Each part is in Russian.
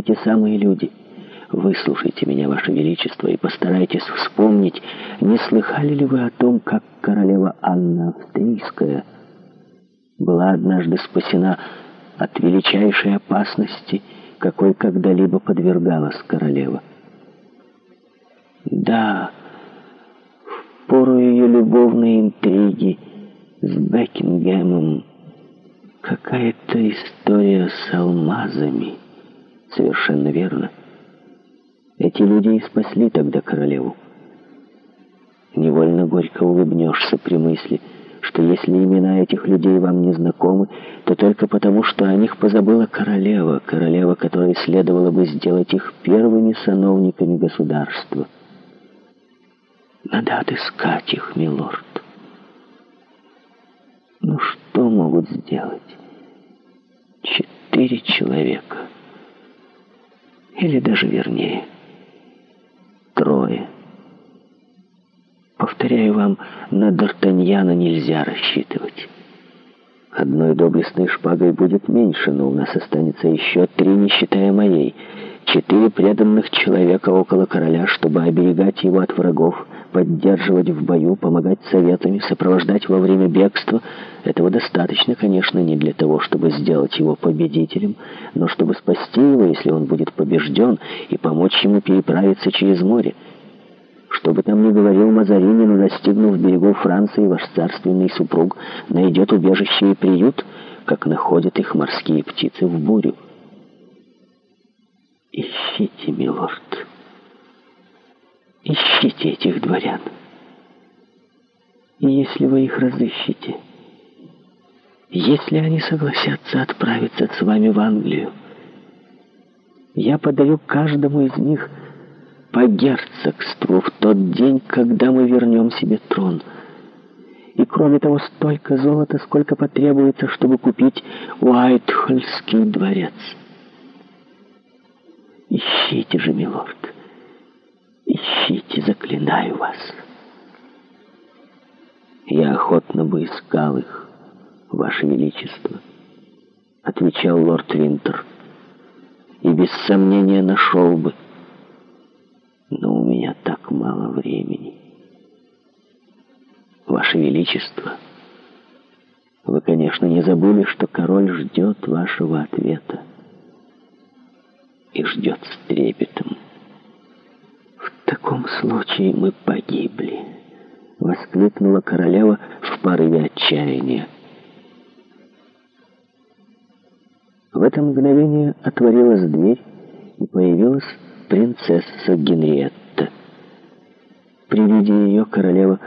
Эти самые люди. Выслушайте меня, Ваше Величество, и постарайтесь вспомнить, не слыхали ли вы о том, как королева Анна Австрийская была однажды спасена от величайшей опасности, какой когда-либо подвергалась королева. Да, в пору ее любовной интриги с Бекингемом какая-то история с алмазами — Совершенно верно. Эти люди и спасли тогда королеву. Невольно горько улыбнешься при мысли, что если имена этих людей вам не знакомы, то только потому, что о них позабыла королева, королева, которой следовало бы сделать их первыми сановниками государства. Надо отыскать их, милорд. Ну что могут сделать четыре человека? или даже вернее, трое. Повторяю вам, на Д'Артаньяна нельзя рассчитывать. Одной доблестной шпагой будет меньше, но у нас останется еще три, не считая моей. Четыре преданных человека около короля, чтобы оберегать его от врагов поддерживать в бою, помогать советами, сопровождать во время бегства. Этого достаточно, конечно, не для того, чтобы сделать его победителем, но чтобы спасти его, если он будет побежден, и помочь ему переправиться через море. Что бы там ни говорил Мазарини, но достигнув берегов Франции, ваш царственный супруг найдет убежище и приют, как находят их морские птицы в бурю. «Ищите, милорд», ищите этих дворян. И если вы их разыщете, если они согласятся отправиться с вами в Англию, я подарю каждому из них по герцогству в тот день, когда мы вернем себе трон. И кроме того, столько золота, сколько потребуется, чтобы купить Уайтхольский дворец. Ищите же, милорд. Ищите, заклинаю вас. Я охотно бы искал их, ваше величество, отвечал лорд Винтер. И без сомнения нашел бы. Но у меня так мало времени. Ваше величество, вы, конечно, не забыли, что король ждет вашего ответа. И ждет с трепетом таком случае мы погибли!» — воскликнула королева в порыве отчаяния. В это мгновение отворилась дверь, и появилась принцесса Генриетта. При виде ее королева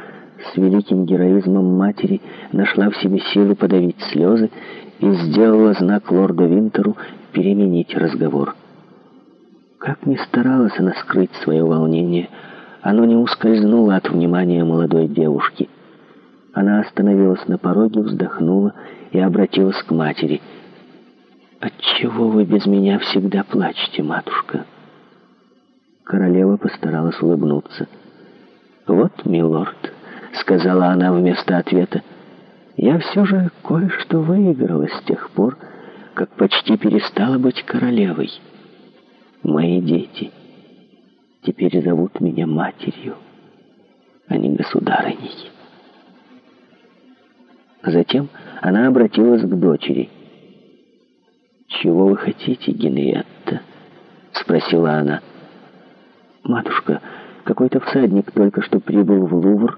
с великим героизмом матери нашла в себе силы подавить слезы и сделала знак лорду Винтеру переменить разговор. Как ни старалась она скрыть свое волнение, оно не ускользнуло от внимания молодой девушки. Она остановилась на пороге, вздохнула и обратилась к матери. «Отчего вы без меня всегда плачете, матушка?» Королева постаралась улыбнуться. «Вот, милорд», — сказала она вместо ответа, — «я все же кое-что выиграла с тех пор, как почти перестала быть королевой». Мои дети теперь зовут меня матерью, а не государыней. Затем она обратилась к дочери. «Чего вы хотите, Генриетта?» — спросила она. «Матушка, какой-то всадник только что прибыл в Лувр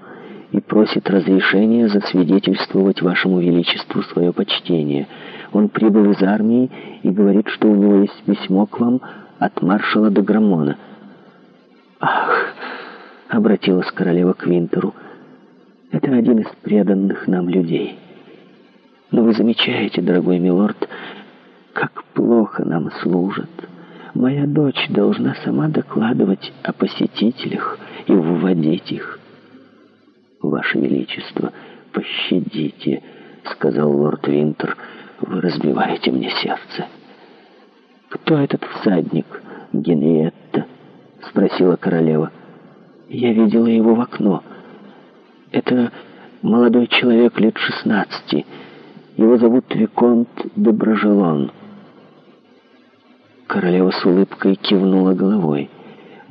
и просит разрешения засвидетельствовать вашему величеству свое почтение. Он прибыл из армии и говорит, что у него есть письмо к вам, от маршала до Граммона. «Ах!» — обратилась королева к Винтеру. «Это один из преданных нам людей. Но вы замечаете, дорогой милорд, как плохо нам служат. Моя дочь должна сама докладывать о посетителях и выводить их». «Ваше Величество, пощадите», — сказал лорд Винтер, — «вы разбиваете мне сердце». «Кто этот всадник?» «Генриетта», — спросила королева. «Я видела его в окно. Это молодой человек лет шестнадцати. Его зовут Виконт Доброжелон». Королева с улыбкой кивнула головой.